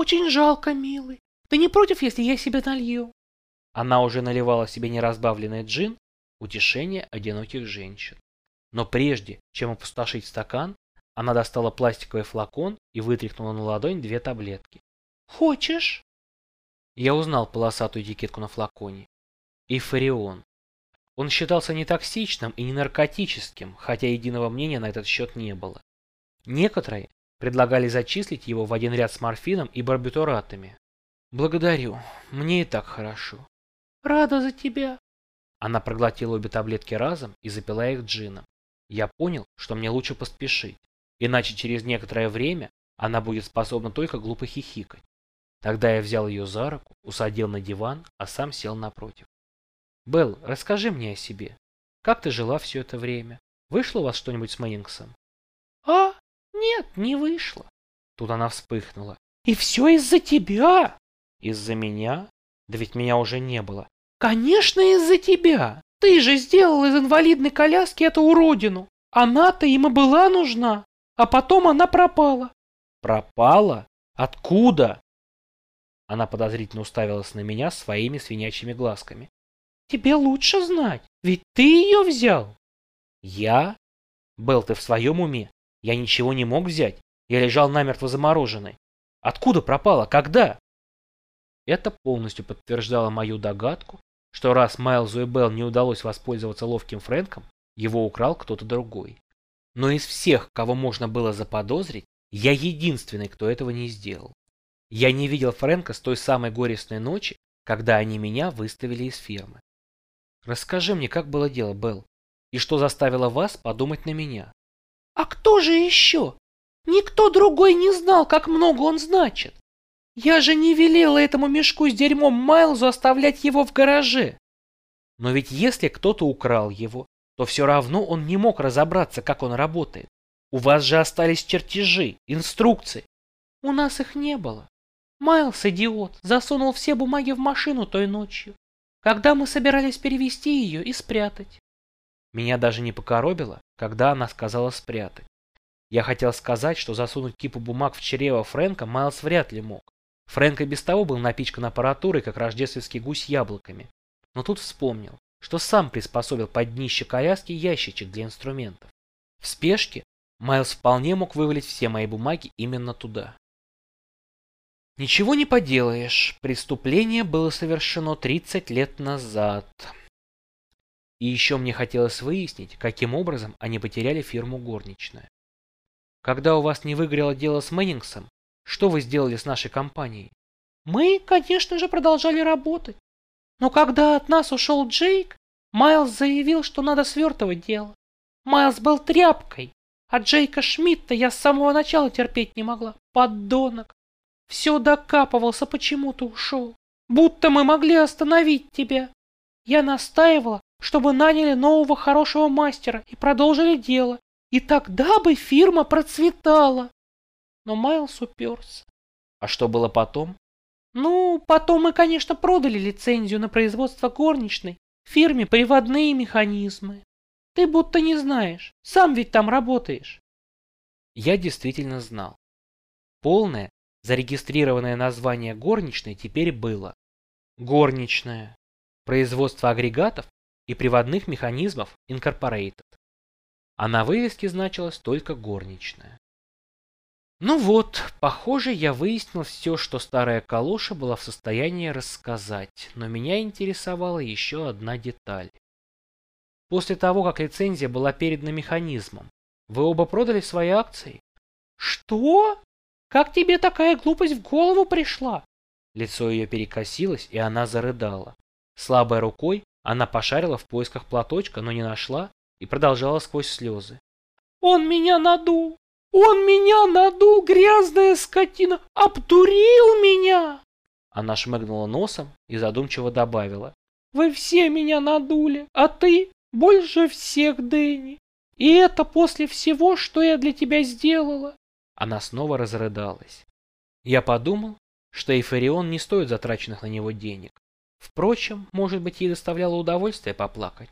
Очень жалко, милый. Ты не против, если я себе налью? Она уже наливала себе неразбавленный джин, утешение одиноких женщин. Но прежде, чем опустошить стакан, она достала пластиковый флакон и вытряхнула на ладонь две таблетки. «Хочешь?» Я узнал полосатую этикетку на флаконе. Эйфорион. Он считался не токсичным и не наркотическим, хотя единого мнения на этот счет не было. Некоторые предлагали зачислить его в один ряд с морфином и барбитуратами. «Благодарю, мне и так хорошо». «Рада за тебя». Она проглотила обе таблетки разом и запила их джином. Я понял, что мне лучше поспешить, иначе через некоторое время она будет способна только глупо хихикать. Тогда я взял ее за руку, усадил на диван, а сам сел напротив. «Белл, расскажи мне о себе. Как ты жила все это время? Вышло у вас что-нибудь с Мэннингсом?» «А, нет, не вышло». Тут она вспыхнула. «И все из-за тебя!» «Из-за меня? Да ведь меня уже не было». «Конечно, из-за тебя! Ты же сделал из инвалидной коляски эту уродину! Она-то им и была нужна, а потом она пропала». «Пропала? Откуда?» Она подозрительно уставилась на меня своими свинячьими глазками. Тебе лучше знать, ведь ты ее взял. Я? Был ты в своем уме? Я ничего не мог взять. Я лежал намертво замороженный. Откуда пропала? Когда? Это полностью подтверждало мою догадку, что раз Майлзу и Белл не удалось воспользоваться ловким Фрэнком, его украл кто-то другой. Но из всех, кого можно было заподозрить, я единственный, кто этого не сделал. Я не видел Фрэнка с той самой горестной ночи, когда они меня выставили из фирмы. Расскажи мне, как было дело, Белл, и что заставило вас подумать на меня? А кто же еще? Никто другой не знал, как много он значит. Я же не велела этому мешку с дерьмом Майлзу оставлять его в гараже. Но ведь если кто-то украл его, то все равно он не мог разобраться, как он работает. У вас же остались чертежи, инструкции. У нас их не было. Майлз, идиот, засунул все бумаги в машину той ночью когда мы собирались перевести ее и спрятать. Меня даже не покоробило, когда она сказала спрятать. Я хотел сказать, что засунуть кипу бумаг в чрево Фрэнка Майлз вряд ли мог. Фрэнк и без того был напичкан аппаратурой, как рождественский гусь яблоками. Но тут вспомнил, что сам приспособил под днище коляски ящичек для инструментов. В спешке Майлз вполне мог вывалить все мои бумаги именно туда. Ничего не поделаешь, преступление было совершено 30 лет назад. И еще мне хотелось выяснить, каким образом они потеряли фирму горничная. Когда у вас не выгорело дело с Мэннингсом, что вы сделали с нашей компанией? Мы, конечно же, продолжали работать. Но когда от нас ушел Джейк, Майлз заявил, что надо свертывать дело. Майлз был тряпкой, а Джейка Шмидта я с самого начала терпеть не могла. Подонок. Все докапывался, почему ты ушел. Будто мы могли остановить тебя. Я настаивала, чтобы наняли нового хорошего мастера и продолжили дело. И тогда бы фирма процветала. Но Майлз уперся. А что было потом? Ну, потом мы, конечно, продали лицензию на производство горничной фирме «Приводные механизмы». Ты будто не знаешь, сам ведь там работаешь. Я действительно знал. Полное Зарегистрированное название горничной теперь было «Горничная. Производство агрегатов и приводных механизмов Incorporated». А на вывеске значилось только «Горничная». Ну вот, похоже, я выяснил все, что старая калоша была в состоянии рассказать, но меня интересовала еще одна деталь. После того, как лицензия была передана механизмом, вы оба продали свои акции? Что? Как тебе такая глупость в голову пришла? Лицо ее перекосилось, и она зарыдала. Слабой рукой она пошарила в поисках платочка, но не нашла и продолжала сквозь слезы. Он меня надул! Он меня надул, грязная скотина! Обдурил меня! Она шмыгнула носом и задумчиво добавила. Вы все меня надули, а ты больше всех, Дэнни. И это после всего, что я для тебя сделала. Она снова разрыдалась. Я подумал, что Эйфорион не стоит затраченных на него денег. Впрочем, может быть, ей доставляло удовольствие поплакать.